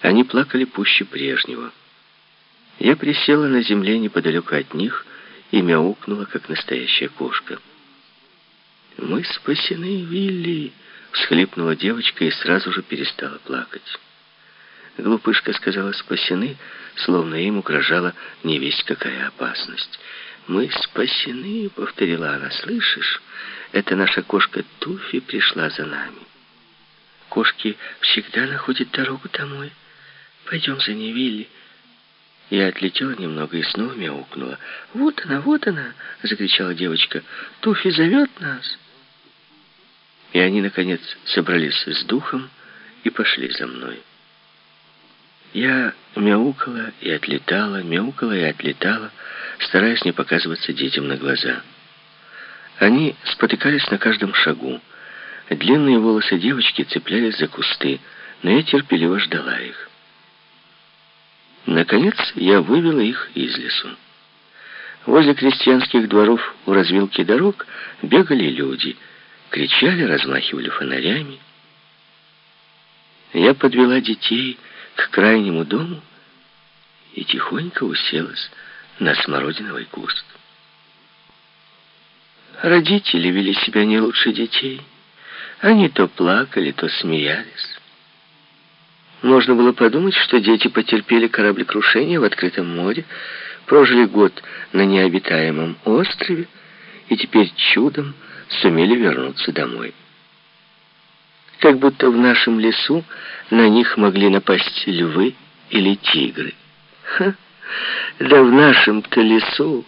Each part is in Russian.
Они плакали пуще прежнего. Я присела на земле неподалеку от них и мяукнула, как настоящая кошка. «Мы спасены, Вилли!» — всхлипнула девочка и сразу же перестала плакать. Глупышка сказала «спасены», словно им угрожала не весть какая опасность. «Мы спасены», — повторила она, — «слышишь? Это наша кошка Туфи пришла за нами». Кошки всегда находят дорогу домой. Пойдем за ней. Я отлетела немного и снова мяукнула. «Вот она, вот она!» — закричала девочка. «Туфи зовет нас!» И они, наконец, собрались с духом и пошли за мной. Я мяукала и отлетала, мяукала и отлетала, стараясь не показываться детям на глаза. Они спотыкались на каждом шагу. Длинные волосы девочки цеплялись за кусты, но я терпеливо ждала их. Наконец я вывела их из лесу. Возле крестьянских дворов у развилки дорог бегали люди, кричали, размахивали фонарями. Я подвела детей к крайнему дому и тихонько уселась на смородиновый куст. Родители вели себя не лучше детей. Они то плакали, то смеялись. Можно было подумать, что дети потерпели кораблекрушение в открытом море, прожили год на необитаемом острове и теперь чудом сумели вернуться домой. Как будто в нашем лесу на них могли напасть львы или тигры. Ха! Да в нашем-то лесу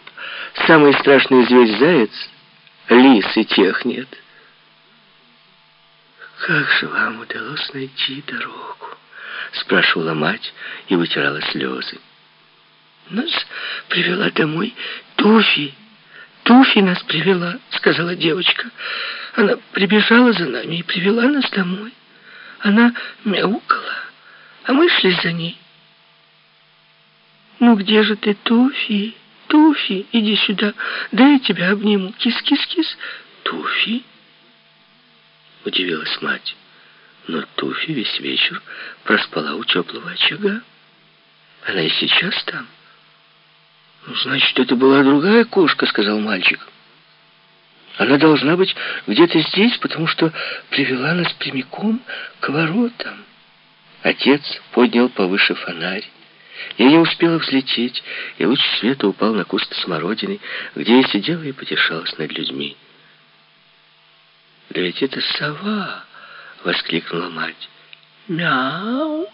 самый страшный зверь заяц, лис и тех нет. Как же вам удалось найти дорогу? Спрашивала мать и вытирала слезы. Нас привела домой Туфи. Туфи нас привела, сказала девочка. Она прибежала за нами и привела нас домой. Она мяукала, а мы шли за ней. «Ну где же ты, Туфи? Туфи, иди сюда, да я тебя обниму. Кис-кис-кис. Туфи?» Удивилась мать. Но Туфи весь вечер проспала у теплого очага. Она и сейчас там. «Ну, значит, это была другая кошка», — сказал мальчик. «Она должна быть где-то здесь, потому что привела нас прямиком к воротам». Отец поднял повыше фонарь. Я не успела взлететь, и луч света упал на куст смородины, где я сидела и потешалась над людьми. «Да ведь это сова!» — воскликнула мать. «Мяу!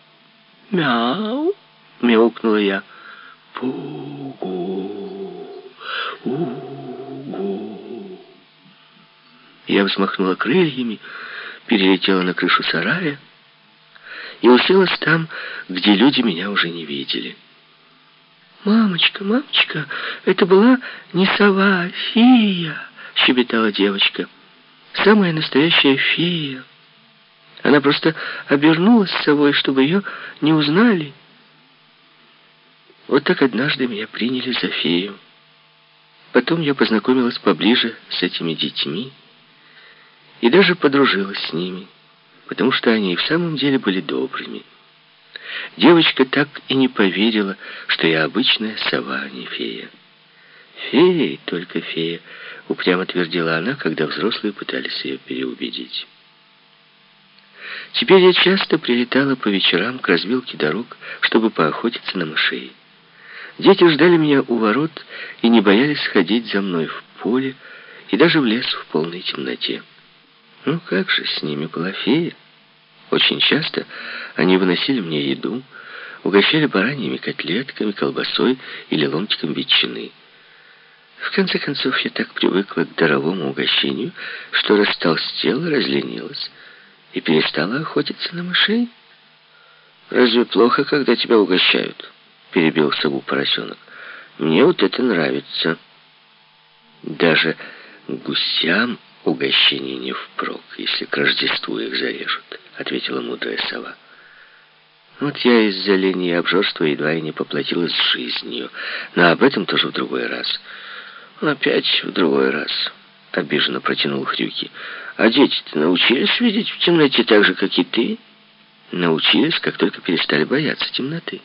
Мяу!» — мяукнула я. «Пугу! Угу!» Я взмахнула крыльями, перелетела на крышу сарая и уселась там, где люди меня уже не видели. «Мамочка, мамочка, это была не сова, а фея!» — щебетала девочка. «Самая настоящая фея!» Она просто обернулась собой, чтобы ее не узнали. Вот так однажды меня приняли за фею. Потом я познакомилась поближе с этими детьми и даже подружилась с ними, потому что они и в самом деле были добрыми. Девочка так и не поверила, что я обычная сова, а не фея. «Фея, только фея», — упрямо твердила она, когда взрослые пытались ее переубедить. Теперь я часто прилетала по вечерам к развилке дорог, чтобы поохотиться на мышей. Дети ждали меня у ворот и не боялись ходить за мной в поле и даже в лес в полной темноте. Ну как же, с ними была фея. Очень часто они выносили мне еду, угощали бараньими котлетками, колбасой или ломтиком ветчины. В конце концов, я так привыкла к даровому угощению, что растолстела, разленилась и перестала охотиться на мышей. «Разве плохо, когда тебя угощают?» — перебил сову поросенок. «Мне вот это нравится». «Даже гусям угощение не впрок, если к Рождеству их зарежут», — ответила мудрая сова. «Вот я из-за лени и обжорства едва и не поплатилась жизнью, но об этом тоже в другой раз». «Опять в другой раз», — обиженно протянул Хрюки. А дети-то научились видеть в темноте так же, как и ты? научились, как только перестали бояться темноты.